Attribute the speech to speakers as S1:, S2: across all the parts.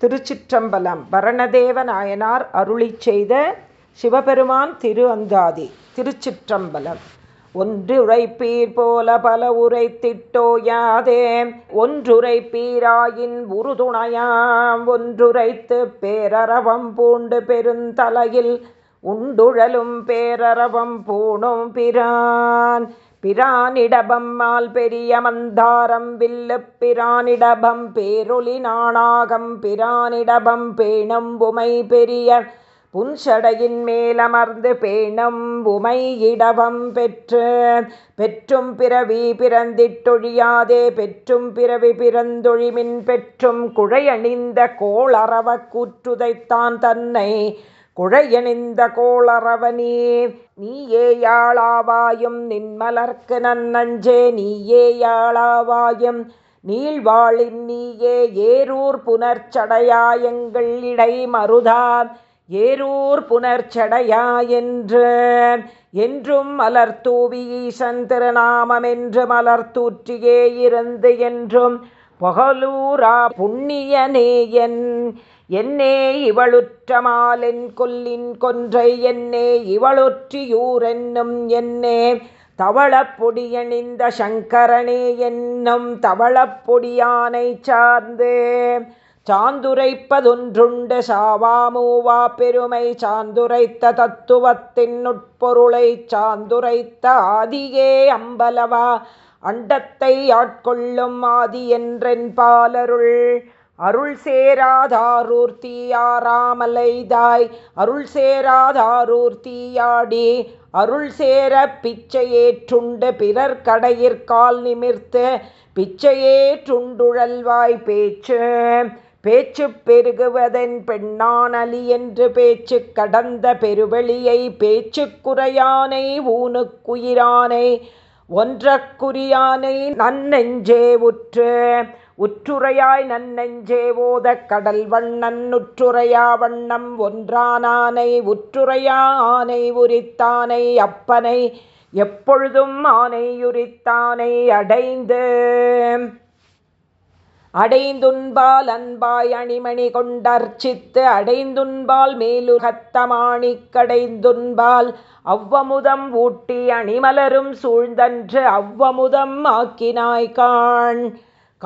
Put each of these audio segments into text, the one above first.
S1: திருச்சிற்றம்பலம். பரணதேவ நாயனார் அருளி செய்த சிவபெருமான் திரு அந்தாதி திருச்சிற்றம்பலம். ஒன்றுரைப்பீர் போல பல உரைத்திட்டோயாதே ஒன்றுரைப்பீராயின் உறுதுணையாம். ஒன்றுரைத்து பேரரவம் பூண்டு பெருந்தலையில் உண்டுழலும் பேரரவம் பூணும் பிரான். பிரானிடபம்மால் பெரிய மந்தாரம் வில்லு பிரானிடபம் பேரொளி நாணாகம் பிரானிடபம் பேணம் உமை பெரிய புன்சடையின் மேலமர்ந்து பேணம் உமை இடபம் பெற்று பெற்றும் பிறவி பிறந்திட்டொழியாதே பெற்றும் பிறவி பிறந்தொழிமின் பெற்றும் குழையணிந்த கோளறவ கூற்றுதைத்தான் தன்னை குழையணிந்த கோளரவனே நீயேயாழாவாயும் நின்மலர்க்கு நன்னஞ்சே நீயே யாழாவாயும் நீள்வாழின் நீயே ஏரூர் புனர்ச்சடையாயங்கள் இடை மருதான் ஏரூர் புனர்ச்சடையா என்று என்றும் மலர் தூவி ஈசன் திருநாமமென்று மலர் மலர்த்தூற்றியே இருந்து என்றும் பகலூரா புண்ணியனேயன். என்னே இவளுற்றமாலென் கொல்லின் கொன்றை என்னே இவளொற்றியூரென்னும் என்னே தவளப்பொடியணிந்த சங்கரனே என்னும் தவளப்பொடியானை சார்ந்து. சாந்துரைப்பதொன்றுண்டு சாவாமூவா பெருமை சாந்துரைத்த தத்துவத்தின் உட்பொருளை சாந்துரைத்த ஆதியே அம்பலவா அண்டத்தை ஆட்கொள்ளும் ஆதி என்றென் பாலருள். அருள் சேராதாரூர்த்தியாராமலைதாய் அருள் சேராதாரூர்த்தியாடி அருள் சேர பிச்சையேற்றுண்டு பிறர் கடையிற்கால் நிமிர்த்து பிச்சையேற்றுண்டுழல்வாய் பேச்சு. பேச்சு பெருகுவதென் பெண்ணானலி என்று பேச்சு கடந்த பெருவெளியை பேச்சு குறையானை ஊனுக்குயிரானை ஒன்றக்குரியானை நன்னெஞ்சே உற்று. உற்றுரையாய் நன்னெஞ்சே ஓத கடல் வண்ணன் உற்றுரையா வண்ணம் ஒன்றானானை உற்றுரையா ஆனை உரித்தானை அப்பனை எப்பொழுதும் ஆனையுரித்தானை அடைந்து. அடைந்துன்பால் அன்பாய் அணிமணி கொண்டர்ச்சித்து அடைந்துன்பால் மேலுகத்தமாணி கடைந்துன்பால் அவ்வமுதம் ஊட்டி அணிமலரும் சூழ்ந்தன்று அவ்வமுதம் ஆக்கினாய்கான்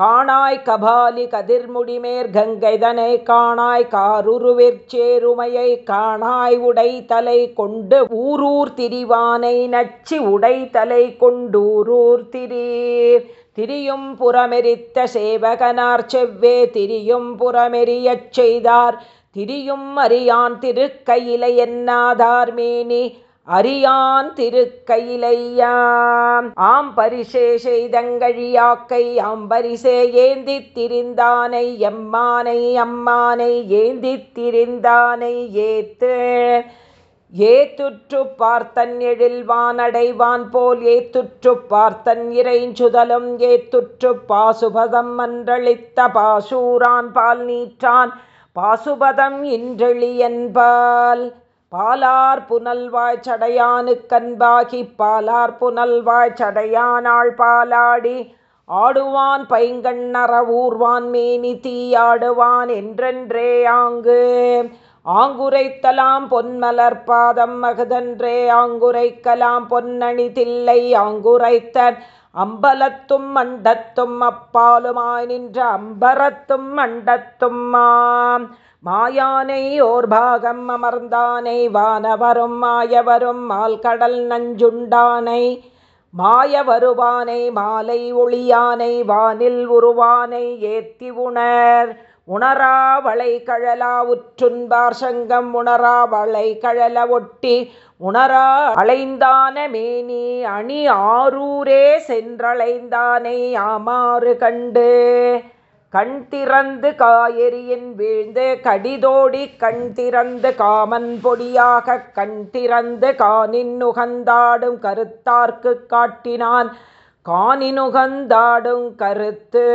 S1: காணாய் கபாலி கதிர்முடிமேர் கங்கைதனை காணாய் காருருவிற்சேருமையை காணாய் உடைத்தலை கொண்டு ஊரூர் திரிவானை நச்சி உடை தலை கொண்டூரூர் திரீர். திரியும் புறமெரித்த சேவகனார் செவ்வே திரியும் புறமெரியச் செய்தார். திரியும் அறியான் திருக்கையிலை என்னாதார் மேனி அறியான் திருக்கையிலையாம். ஆம் பரிசே செய்தங்கழியாக்கை ஆம்பரிசே ஏந்தி திரிந்தானை எம்மானை அம்மானை ஏந்தி திரிந்தானை ஏத்து. ஏத்துற்று பார்த்தன் எழில்வான் அடைவான் போல் ஏத்துற்று பார்த்தன் இறைஞ்சுதலும் ஏத்துற்று பாசுபதம் மன்றளித்த பாசூரான் பால் நீற்றான். பாசுபதம் இன்றெளியன்பால் பாலார் புனல்வாய் சடையானு கண்பாகி பாலார் புனல்வாய் சடையானாள் பாலாடி ஆடுவான் பைங்கண்ணற ஊர்வான் மேனி தீயாடுவான் என்றென்றே ஆங்கு. ஆங்குரைத்தலாம் பொன்மலர் பாதம் மகுதன்றே ஆங்குரைக்கலாம் பொன்னணி தில்லை ஆங்குரைத்த அம்பலத்தும் மண்டத்தும் அப்பாலுமாய் நின்ற அம்பரத்தும் மண்டத்தும் மாம் மாயானை ஓர் பாகம் அமர்ந்தானை வானவரும் மாயவரும் மால்கடல் நஞ்சுண்டானை மாய வருவானை மாலை ஒளியானை வானில் உருவானை ஏத்தி உணர். உணரா வளை கழலா உற்றுன்பார் சங்கம் உணரா வளை கழல ஒட்டி உணரா அலைந்தான மேனி அணி ஆரூரே சென்றளைந்தானை ஆமாறு கண்டு. கண் திறந்து காயெறியின் வீழ்ந்து கடிதோடி கண் திறந்து காமன் பொடியாக கண் திறந்து காணின் நுகந்தாடும் கருத்தார்க்கு காட்டினான். காணினுகந்தாடும் கருத்து.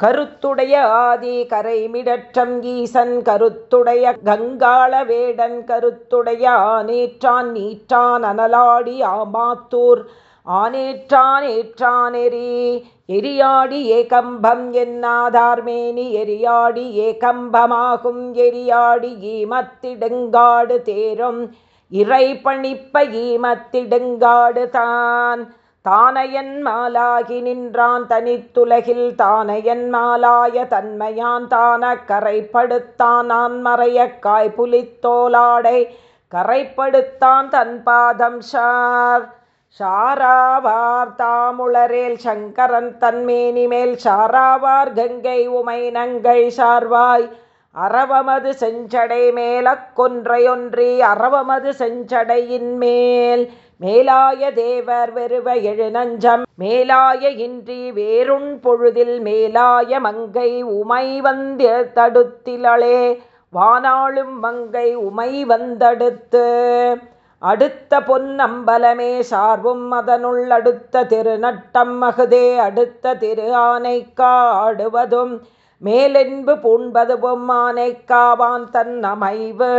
S1: கருத்துடைய ஆதி கரைமிடற்றம் ஈசன் கருத்துடைய கங்காள வேடன் கருத்துடைய ஆனேற்றான் நீற்றான் அனலாடி ஆமாத்தூர். ஆனேற்றான் ஏற்றானெறி எரியாடி ஏகம்பம் என்னாதார்மேனி எரியாடி ஏகம்பமாகும் எரியாடி ஈமத்திடுங்காடு தேரும். இறை பணிப்ப ஈமத்திடுங்காடு தான். தானையன் மாலாகி நின்றான் தனித்துலகில் தானையன் மாலாய தன்மையான் தான கரைப்படுத்தான் நான் மறைய காய்புலித்தோலாடை. கரைப்படுத்தான் தன் பாதம் ஷார் சாராவார் தாமுளரேல் சங்கரன் தன்மேனி மேல் கங்கை உமை நங்கை சார்வாய். அறவமது செஞ்சடை மேலக்கொன்றையொன்றி அறவமது செஞ்சடையின் மேல். மேலாய தேவர் வெறுவ எழுநஞ்சம் மேலாய இன்றி வேறுண் பொழுதில் மேலாய மங்கை உமை வந்த தடுத்திலளே. வானாளும் மங்கை உமை வந்தடுத்து. அடுத்த பொன்னம்பலமே சார்பும் அதனுள் அடுத்த திருநட்டம் மகுதே அடுத்த திரு ஆனைக்கா ஆடுவதும் மேலென்பு பூண்பதுவும் ஆனைக்காவான் தன் அமைவு.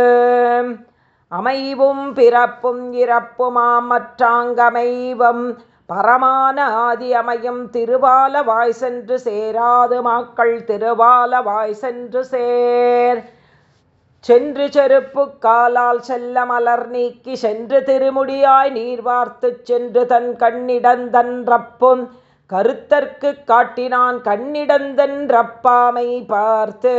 S1: அமைவும் பிறப்பும் இறப்புமாம் மற்றாங்கமைவம் பரமான ஆதி அமையும் திருவாலவாய் சென்று சேராது மாக்கள் திருவாலவாய் சென்று சேர். சென்று செருப்பு காலால் செல்ல மலர் நீக்கி சென்று திருமுடியாய் நீர் வார்த்து சென்று தன் கண்ணிடந்தன்றப்பும் கருத்தற்கு காட்டினான் கண்ணிடந்தன்றப்பாமை பார்த்து.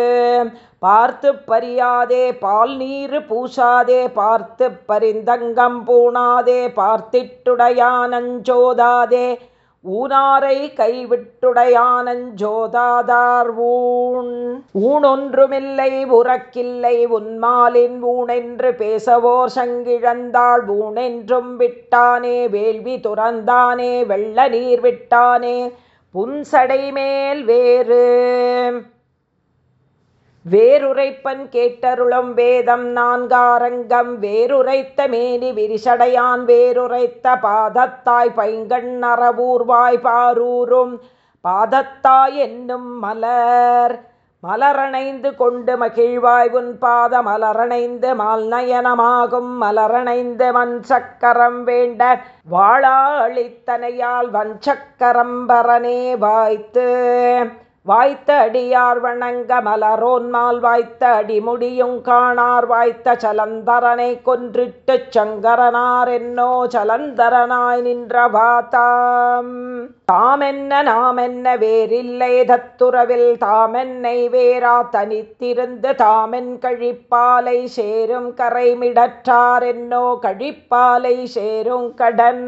S1: பார்த்து பறியாதே பால் நீர் பூசாதே பார்த்து பரிந்தங்கம் பூணாதே பார்த்திட்டுடையானஞ்சோதாதே ஊனாரை கைவிட்டுடையானஞ்சோதாதார் ஊண். ஊனொன்றுமில்லை உறக்கில்லை உன்மாலின் ஊனென்று பேசவோர் சங்கிழந்தாள் ஊனென்றும் விட்டானே வேள்வி துறந்தானே வெள்ள நீர் விட்டானே புன்சடை மேல் வேறு வேறுரைப்பன் கேட்டருளும் வேதம் நான்காரங்கம் வேறுரைத்த மேனி விரிசடையான் வேறுரைத்த பாதத்தாய் பைங்கண் அறவூர்வாய் பாரூரும். பாதத்தாய் என்னும் மலர் மலரணைந்து கொண்டு மகிழ்வாய் உன் பாத மலரணைந்து மால் நயனமாகும் மலரணைந்து வன் சக்கரம் வேண்ட வாழா வன் சக்கரம்பரனே வாய்த்து. வாய்த்த அடியார் வணங்க மலரோன்மால் வாய்த்த அடிமுடியும் காணார் வாய்த்த சலந்தரனை கொன்றிட்டு சங்கரனார் என்னோ சலந்தரனாய் நின்ற தாம் தாமென்ன நாமென்ன வேறில்லை தத்துறவில் தாமென்னை வேறா தனித்திருந்து தாமென் கழிப்பாலை சேரும் கரைமிடற்றார் என்னோ கழிப்பாலை சேரும் கடன்.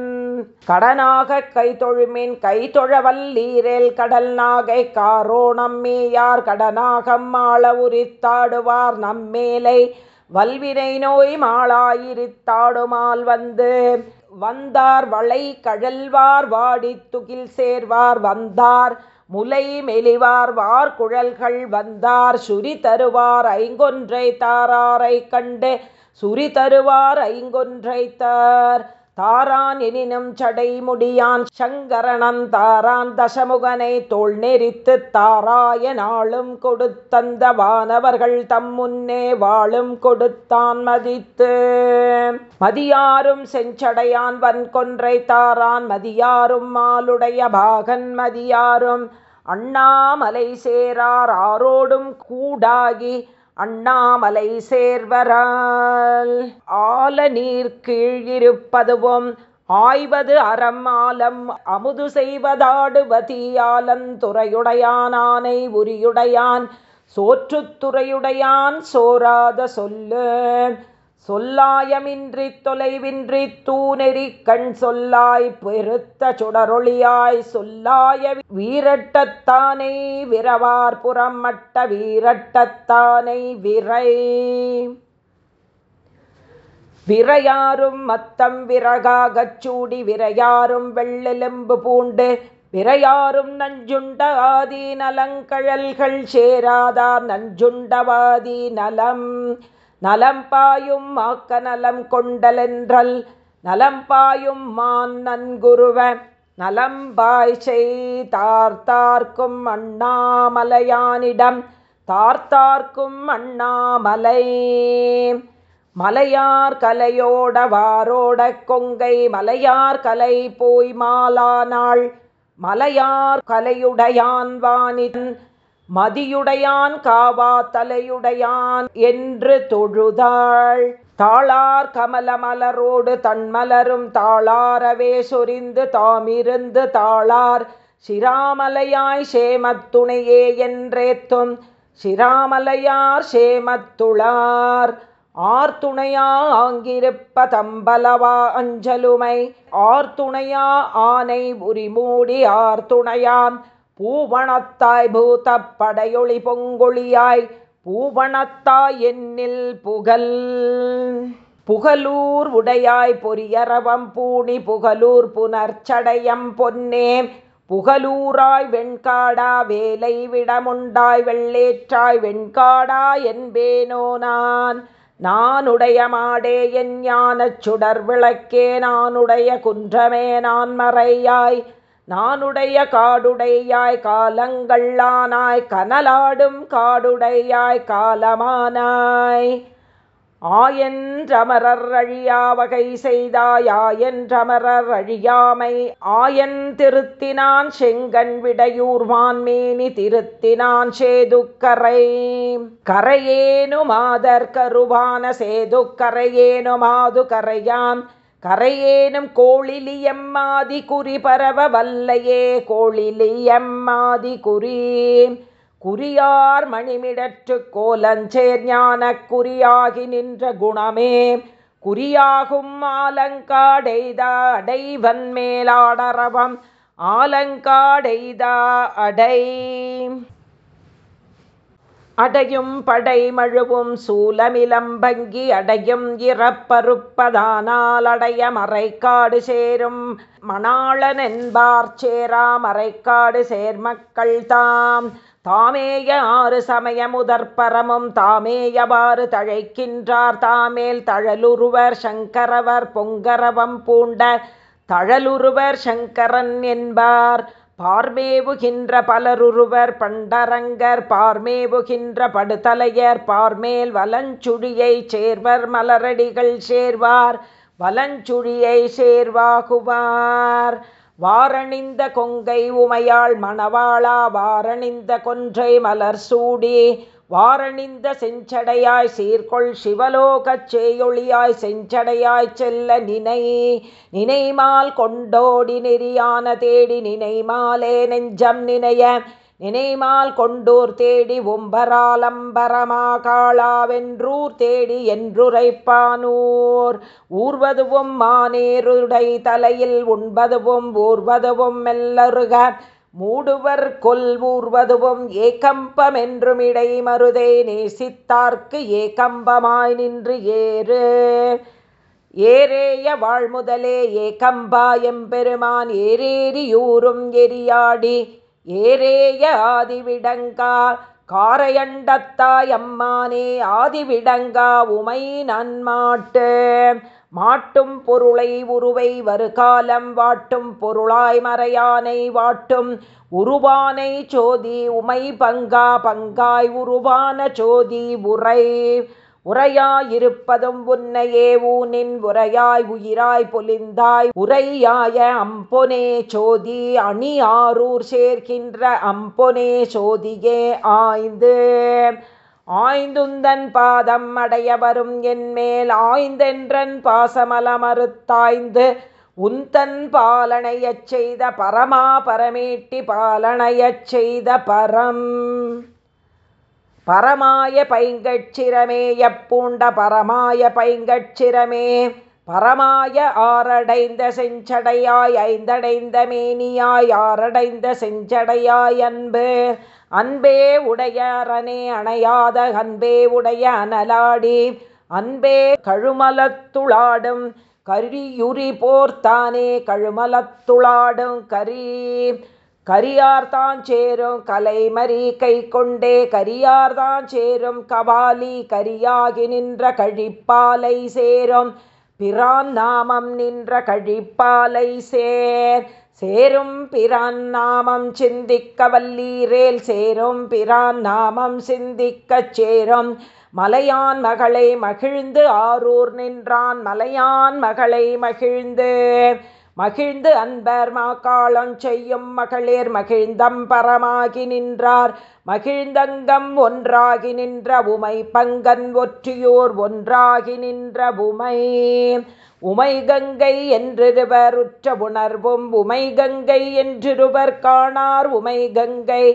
S1: கடனாக கை தொழுமின் கை தொழவல்லீரேல் கடல் நாகை கா நம்மேயார் கடனாகம் மாள உரித்தாடுவார் நம்மேலை வல்வினை நோய் மாளாயிருத்தாடுமால் வந்து. வந்தார் வளை கழல்வார் வாடி துகில் சேர்வார் வந்தார் முலை மெலிவார் வார் குழல்கள் வந்தார் சுரி தருவார் ஐங்கொன்றை தாராரை கண்டு. சுரி தருவார் ஐங்கொன்றை தார். தாரான் எனினும் சடைமுடியான் சங்கரணன் தாரான் தசமுகனை தோல் நெறித்து தாராய நாளும் கொடுத்தந்த வானவர்கள் தம் முன்னே வாழும் கொடுத்தான் மதித்து. மதியாரும் செஞ்சடையான் வன்கொன்றை தாரான் மதியாரும் மாலுடைய பாகன் மதியாரும் அண்ணாமலை சேரார் ஆரோடும் கூடாகி அண்ணாமலை சேர்வரால். ஆல நீர் கீழிருப்பதுவும் ஆய்வது அறம் ஆலம் அமுது செய்வதாடுவதியாலந்துறையுடையான் ஆனை உரியுடையான் சோற்றுத்துறையுடையான் சோராத சொல்லு. சொல்லாயமின்றி தொலைவின்றி தூநெறி கண் சொல்லாய் பெருத்த சுடரொளியாய் சொல்லாய வீரட்டத்தானை விரவார் புறம் மட்ட வீரட்டத்தானை விரை. விரையாரும் மத்தம் விறகாகச் சூடி விரையாரும் வெள்ளெலும்பு பூண்டு விரையாரும் நஞ்சுண்டவாதி நலங்கழல்கள் சேராதார் நஞ்சுண்டவாதி நலம். நலம் பாயும் மாக்க நலம் கொண்டலென்றல் நலம் பாயும் மான் நன்குருவ நலம்பாய் செய்தார்த்தார்க்கும் அண்ணாமலையானிடம் தார்த்தார்க்கும் அண்ணாமலை. மலையார் கலையோட வாரோட கொங்கை மலையார் கலை போய் மாலானாள் மலையார் கலையுடையான் வானின் மதியுடையான் காவா தலையுடையான் என்று தொழுதாள். தாளார் கமல மலரோடு தன்மலரும் தாளாரவே சொரிந்து தாமிருந்து தாளார். சிராமலையாய் சேமத்துணையே என்றேத்தும் சிராமலையார் சேமத்துளார் ஆர்த்துணையா ஆங்கிருப்ப தம்பலவா அஞ்சலுமை. ஆர்த்துணையா ஆனை உரிமூடி ஆர்த்துணையாம் பூவணத்தாய் பூத படையொளி பொங்கொழியாய் பூவணத்தாய் என்னில் புகழ் புகலூர் உடையாய் பொரியரவம் பூணி புகலூர் புனர்ச்சடையம் பொன்னே புகலூராய் வெண்காடா வேலை விடமுண்டாய் வெள்ளேற்றாய் வெண்காடா என்பேனோ நான். நானுடைய மாடே என் ஞானச் சுடர் விளக்கே நானுடைய குன்றமே நான் மறையாய். நானுடைய காடுடையாய் காலங்கள்ளானாய் கனலாடும் காடுடையாய் காலமானாய். ஆயன்றமரர் அழியா வகை செய்தாய் ஆயன்றமரர் அழியாமை. ஆயன் திருத்தினான் செங்கன் விடையூர்வான் மேனி திருத்தினான் சேதுக்கரை. கரையேனு மாதர் கருவான சேதுக்கரையேனு மாது கரையான் கரையேனும் கோழிலியம்மாதி குறி பரவ வல்லையே கோழிலியம்மாதி குறி. குறியார் மணிமிடற்று கோலஞ்சேர் ஞான குறியாகி நின்ற குணமே. குறியாகும் ஆலங்காடைதா அடைவன் மேலாடரவம். ஆலங்காடைதா அடை. அடையும் படை மழுவும் சூலமிலம்பங்கி அடையும் இறப்பருப்பதானால் அடைய மறைக்காடு சேரும். மணாளன் என்பார் சேரா மறைக்காடு சேர்மக்கள் தாம். தாமேய ஆறு சமய முதற்பரமும் தாமேயவாறு தழைக்கின்றார். தாமேல் தழலுருவர் சங்கரவர் பொங்கரவம் பூண்ட தழலுருவர் சங்கரன் என்பார். பார்மேவுகின்ற பலருருவர் பண்டரங்கர் பார்மேவுகின்ற படுதலையர் பார்மேல் வலஞ்சுழியை சேர்வர் மலரடிகள் சேர்வார் வலஞ்சுழியை சேர்வாகுவார். வாரணிந்த கொங்கை உமையாள் மணவாளா வாரணிந்த கொன்றை மலர் சூடி வாரணிந்த செஞ்சடையாய் சீர்கொள் சிவலோகச் சேயொளியாய் செஞ்சடையாய் செல்ல நினை நினைமால் கொண்டோடி நெறியான தேடி நினைமாலே நெஞ்சம் நினைய நினைமால் கொண்டூர் தேடி ஒம்பராலம்பரமா காளாவென்றூர் தேடி என்றுரைப்பானூர். ஊர்வதுவும் மானேருடை தலையில் உண்பதுவும் ஊர்வதுவும் மெல்லருக மூடுவர் கொல் ஊர்வதுவும் ஏகம்பமென்றுமிடை மருதை நேசித்தார்க்கு ஏகம்பமாய் நின்று ஏறு. ஏரேய வாழ்முதலே ஏகம்பா எம்பெருமான் ஏரேரியூரும் எரியாடி. ஏரேய ஆதிவிடங்கா காரையண்டத்தாய் அம்மானே ஆதிவிடங்கா உமை நன்மாட்டு. மாட்டும் பொருளை உருவை வருகாலம் வாட்டும் பொருளாய் மறையானை வாட்டும் உருவானை சோதி உமை பங்கா பங்காய் உருவான சோதி உரை. உரையாயிருப்பதும் உன்னையே ஊனின் உரையாய் உயிராய் பொலிந்தாய். உரையாய அம்பொனே சோதி அணி ஆரூர் சேர்க்கின்ற அம்பொனே சோதியே ஆய்ந்து. ஆய்ந்துந்தன் பாதம் அடைய வரும் என்மேல் ஆய்ந்தென்றன் பாசமல மறுத்தாய்ந்து உந்தன் பாலனையச் செய்த பரமா பரமேட்டி பாலனையச் செய்த பரம். பரமாய பைங்கட்சிரமே எப்பூண்ட பரமாய பைங்கட்சிரமே பரமாய ஆரடைந்த செஞ்சடையாய் ஐந்தடைந்த மேனியாய் ஆரடைந்த செஞ்சடையாய் அன்பு. அன்பே உடைய அணையாத அன்பே உடைய அனலாடி அன்பே கழுமலத்துளாடும் கரியுரி போர்த்தானே கழுமலத்துளாடும் கரி கரியார்தான் சேரும் கலைமறி கை கொண்டே கரியார்தான் சேரும் கபாலி கரியாகி நின்ற கழிப்பாலை சேரும் பிரான் நாமம் நின்ற கழிப்பாலை சேர். சேரும் பிரான் நாமம் சிந்திக்க வல்லீரேல் சேரும் பிரான் நாமம் சிந்திக்கச் சேரும். மலையான் மகளை மகிழ்ந்து ஆரூர் நின்றான். மலையான் மகளை மகிழ்ந்து மகிழ்ந்து அன்பர் மாக்காளம் செய்யும் மகளிர் மகிழ்ந்தம் பரமாகி நின்றார். மகிழ்ந்தங்கம் ஒன்றாகி நின்ற உமை பங்கன் ஒற்றியோர் ஒன்றாகி நின்ற உமை உமை கங்கை என்றிருவர் உற்ற உணர்வும் உமை கங்கை என்றிருவர் காணார் உமை கங்கை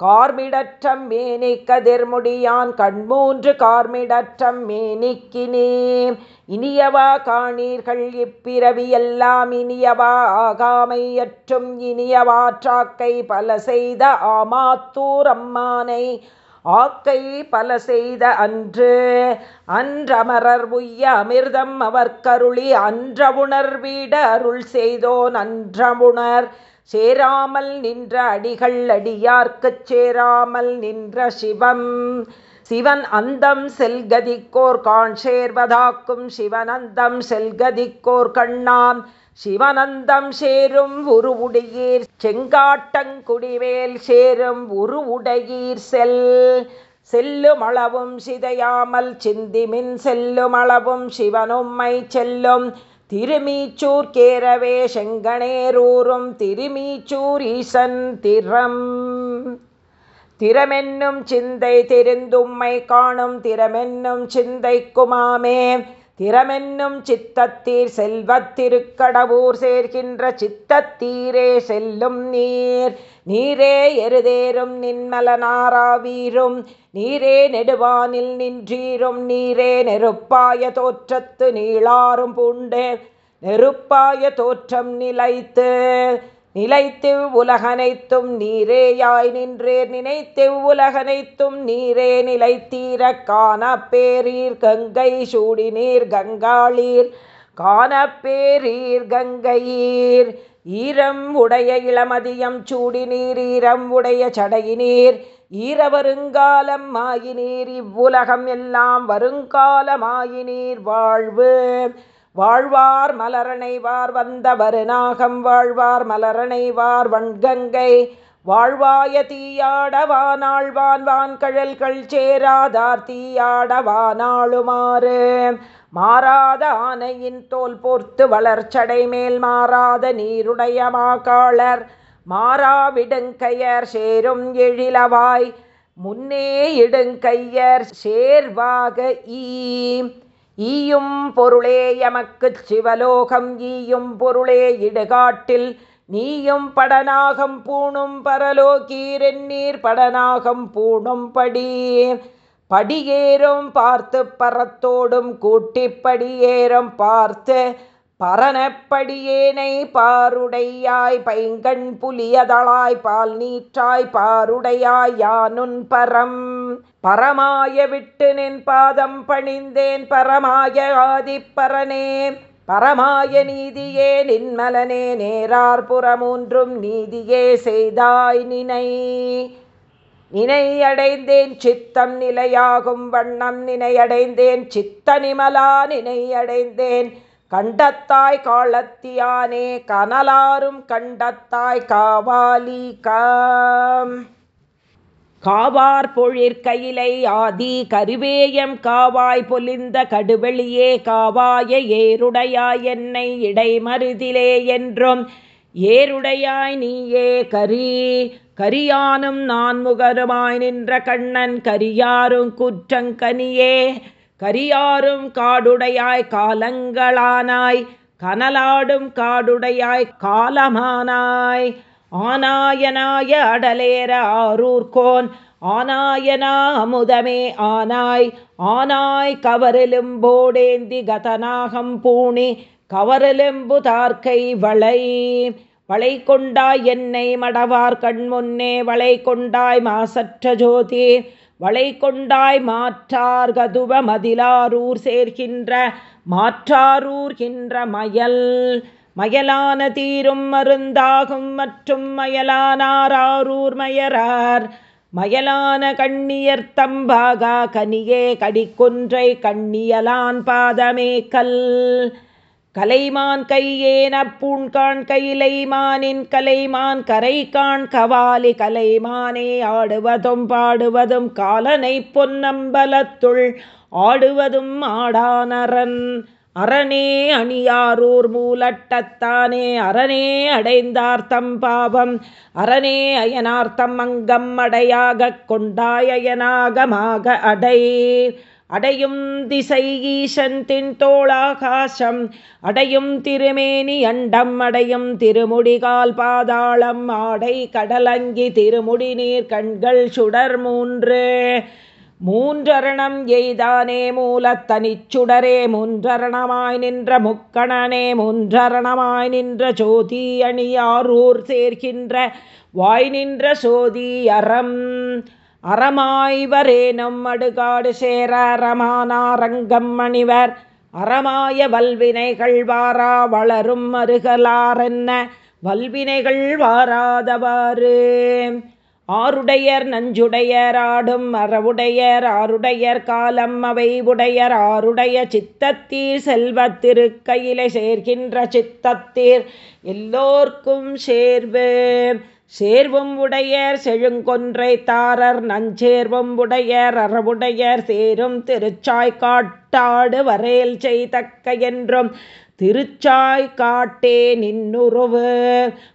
S1: கார்மிடற்றம் மேனி கதிர்முடியான் கண்மூன்று கார்மிடற்றம் மேனிக்கினே. இனியவா காணீர்கள் இப்பிறவியெல்லாம் இனியவா ஆகாமையற்றும் இனியவாற்றாக்கை பல செய்த ஆமாத்தூர் அம்மானை. ஆக்கை பல செய்த அன்று அன்றமரர் உய்ய அமிர்தம் அவர் கருளி அன்றவுணர் வீட அருள் செய்தோன் அன்றமுணர் சேராமல் நின்ற அடிகள் அடியார்க்குச் சேராமல் நின்ற சிவம். சிவன் அந்தம் செல்கதிக்கோர் கான் சேர்வதாக்கும் சிவனந்தம் செல்கதிக்கோர் கண்ணாம். சிவனந்தம் சேரும் உருவுடையீர் செங்காட்டங்குடிவேல் சேரும் உருவுடையீர் செல். செல்லும் அளவும் சிதையாமல் சிந்திமின் செல்லும் அளவும் சிவனும்மை செல்லும். திருமீச்சூர் கேரவே செங்கனேரூரும் திருமீச்சூர் ஈசன் திறம். திறமென்னும் சிந்தை தெரிந்தும்மை காணும் திறமென்னும் சிந்தைக்குமாமே. திறமென்னும் சித்தத்தீர் செல்வத்திருக்கடவூர் சேர்கின்ற சித்தத்தீரே செல்லும் நீர். நீரே எருதேரும் நின்மலனாராவீரும் நீரே நெடுவானில் நின்றீரும். நீரே நெருப்பாய தோற்றத்து நீளாரும் பூண்டு. நெருப்பாய தோற்றம் நிலைத்து நிலைத்து உலகனைத்தும் நீரேயாய் நின்றேர். நினைத்து உலகனைத்தும் நீரே நிலைத்தீர காண பேரீர் கங்கை சூடினீர் கங்காளீர் காணப்பேரீர் கங்கையீர். ஈரம் உடைய இளமதியம் சூடி நீர் ஈரம் உடைய சடையினீர். ஈர வருங்காலம் ஆயினீர் இவ்வுலகம் எல்லாம் வருங்காலமாயினீர். வாழ்வு வாழ்வார் மலரணைவார் வந்தவரு நாகம் வாழ்வார் மலரணைவார் வண்கங்கை வாழ்வாய தீயாடவானாழ்வான் வான்கழல்கள் சேராதார் தீயாடவானாளுமாறு மாறாத ஆனையின் தோல் போர்த்து வளர்ச்சடை மேல் மாறாத நீருடைய மாக்காளர் மாறாவிடுங்கையர் சேரும் எழிலவாய் முன்னே இடுங்கையர் சேர்வாக ஈ. ஈயும் பொருளே எமக்குச் சிவலோகம் ஈயும் பொருளே இடுகாட்டில். நீயும் படனாகம் பூணும் பரலோகீரென்னீர் படனாகம் பூணும் படி படியேறும் பார்த்து பரத்தோடும் கூட்டிப்படியேறும் பார்த்து பரணப்படியேனை பாருடையாய். பைங்கண் புலியதளாய் பால் நீற்றாய் பாருடையாய் யானுன் பரம். பரமாய விட்டு நின் பாதம் பணிந்தேன் பரமாய ஆதிப்பரனே. பரமாய நீதியே நின்மலனே நேரார் புறமூன்றும் நீதியே செய்தாய் நினை. நினையடைந்தேன் சித்தம் நிலையாகும் வண்ணம் நினையடைந்தேன் சித்த நிமலா நினையடைந்தேன் கண்டத்தாய் காலத்தியானே கனலாரும் கண்டத்தாய் காவாலி காம் காவார் பொழிற்கையிலை ஆதி கருவேயம் காவாய் பொலிந்த கடுவெளியே காவாய ஏருடையாய் என்னை இடைமருதிலே என்றும் ஏருடையாய் நீயே கரி கரியானும் நான் முகருமாய் நின்ற கண்ணன் கரியாரும் குற்றங்கனியே கரியாரும் காடுடையாய் காலங்களானாய் கனலாடும் காடுடையாய் காலமானாய். ஆனாயனாய அடலேர ஆரூர்கோன் ஆனாயனா அமுதமே ஆனாய். ஆனாய் கவரிலும் போடேந்தி கதநாகம் பூணி. கவரிலும்பு தார்க்கை வளை. வளை கொண்டாய் என்னை மடவார் கண்முன்னே. வளை கொண்டாய் மாசற்ற ஜோதி. வளை கொண்டாய் மாற்றார் கதுவ மதிலாரூர் சேர்கின்ற. மாற்றாரூர்கின்ற மயல். மயலான தீரும் மருந்தாகும் மற்றும் மயலானாரூர் மயரார். மயலான கண்ணியர் தம்பாகா கனியே கடிக்குன்றை கண்ணியலான் பாதமே கல். கலைமான் கையேன பூண்கான் கைலைமானின் கலைமான் கரைகான் கவாலி கலைமானே ஆடுவதும் பாடுவதும் காலனை பொன்னம்பலத்துள் ஆடுவதும் ஆடானரன். அரணே அணியாரூர் மூலட்டத்தானே அரணே அடைந்தார்த்தம் பாவம் அரணே அயனார்த்தம் அங்கம் அடையாக கொண்டாயனாகமாக அடை. அடையும் திசை ஈசன் தின் தோளாகாசம் அடையும் திருமேனி அண்டம் அடையும் திருமுடிகால் பாதாளம் ஆடை கடலங்கி திருமுடி நீர் கண்கள் சுடர் மூன்று. மூன்றரணம் எய்தானே மூலத்தனிச்சுடரே மூன்றரணமாய் நின்ற முக்கணனே மூன்றரணமாய் நின்ற ஜோதி அணியாரூர் சேர்கின்ற வாய் நின்ற சோதி அறம். அறமாய்வரேனும் அடுகாடு சேர அறமானாரங்கம் மணிவர். அறமாய வல்வினைகள் வாரா வளரும் அருகலாரென்ன வல்வினைகள் வாராதவாறு. ஆருடையர் நஞ்சுடையர் ஆடும் மரவுடையர் ஆருடையர் காலம் அவை உடையர் ஆருடைய சித்தத்தீர் செல்வத்திருக்கையிலே சேர்கின்ற சித்தத்தீர் எல்லோர்க்கும் சேர்வு. சேர்வும் உடையர் செழுங்கொன்றை தாரர் நஞ்சேர்வும் உடையர் அறவுடையர் சேரும் திருச்சாய் காட்டாடு வரேல் செய்தக்க என்றும் திருச்சாய் காட்டே நின்னுருவு.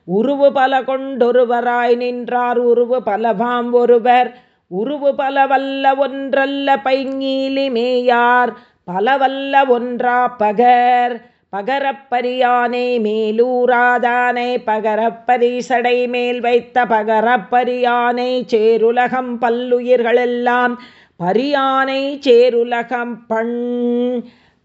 S1: உருவு பல கொண்டொருவராய் நின்றார் உருவு பலவாம் ஒருவர். உருவு பலவல்ல ஒன்றல்ல பைங்கீலி மேயார் பலவல்ல ஒன்றா பகர். பகரப்பரியானை மேலூராதானை பகரப்பரிசடை மேல் வைத்த பகரப்பரியானை சேருலகம் பல்லுயிர்களெல்லாம் பரியானை சேருலகம் பண்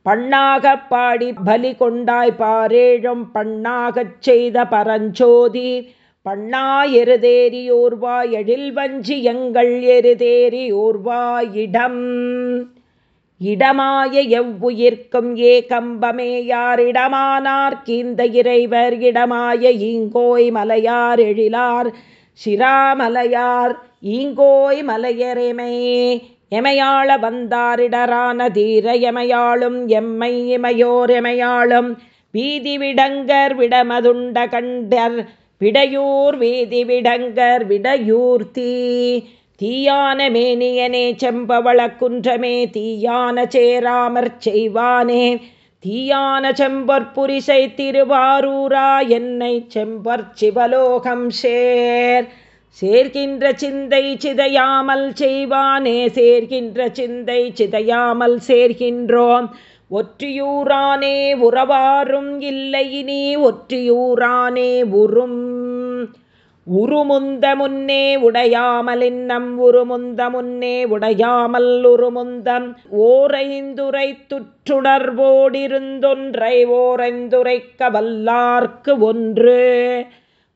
S1: பண்ணாகப் பாடி பலி கொண்டாய் பாரேழும் பண்ணாகச் செய்த பரஞ்சோதி பண்ணா எருதேரியோர்வாய் எழில் வஞ்சி எங்கள் எருதேரி ஓர்வாயிடம் இடமாய எவ்வுயிர்க்கும் ஏ கம்பமே யார் இடமானார்? கீந்த இறைவர் இடமாய ஈங்கோய் மலையார் எழிலார். சிராமலையார் ஈங்கோய் மலையரெமே. எமையாள வந்தாரிடரான தீர எமையாளும் எம்மை இமையோர் எமையாளும். வீதி விடங்கர் விடமதுண்ட கண்டர் விடையூர் வீதி விடங்கர் விடையூர்த்தி. தீயான மேனியனே செம்பவள குன்றமே தீயான சேராமற் செய்வானே. தீயான செம்பற்புரிசை திருவாரூரா என்னை செம்பற் சிவலோகம் சேர். சேர்கின்ற சிந்தை சிதையாமல் செய்வானே சேர்கின்ற சிந்தை சிதையாமல் சேர்கின்றோம். ஒற்றியூரானே உறவாரும் இல்லை இனி ஒற்றியூரானே உறும் உருமுந்த முன்னே உடையாமல் இன்னம் உருமுந்த முன்னே உடையாமல் உருமுந்தம். ஓரைந்துரை துற்றுணர்வோடிருந்தொன்றை ஓரைந்துரைக்க வல்லார்க்கு ஒன்று.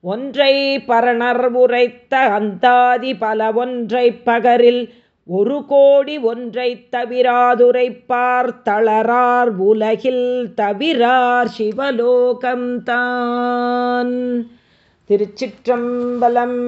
S1: ஒன்றை பரணர் உரைத்த அந்தாதி பல ஒன்றை பகரில் ஒரு கோடி ஒன்றை தவிராதுரைப்பார் தளரார் உலகில் தவிரார் சிவலோகம்தான். திருச்சிற்றம்பலம்.